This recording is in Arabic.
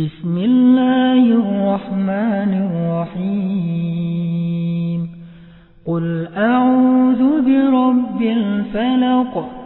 بسم الله الرحمن الرحيم. قل أعوذ برب الفلق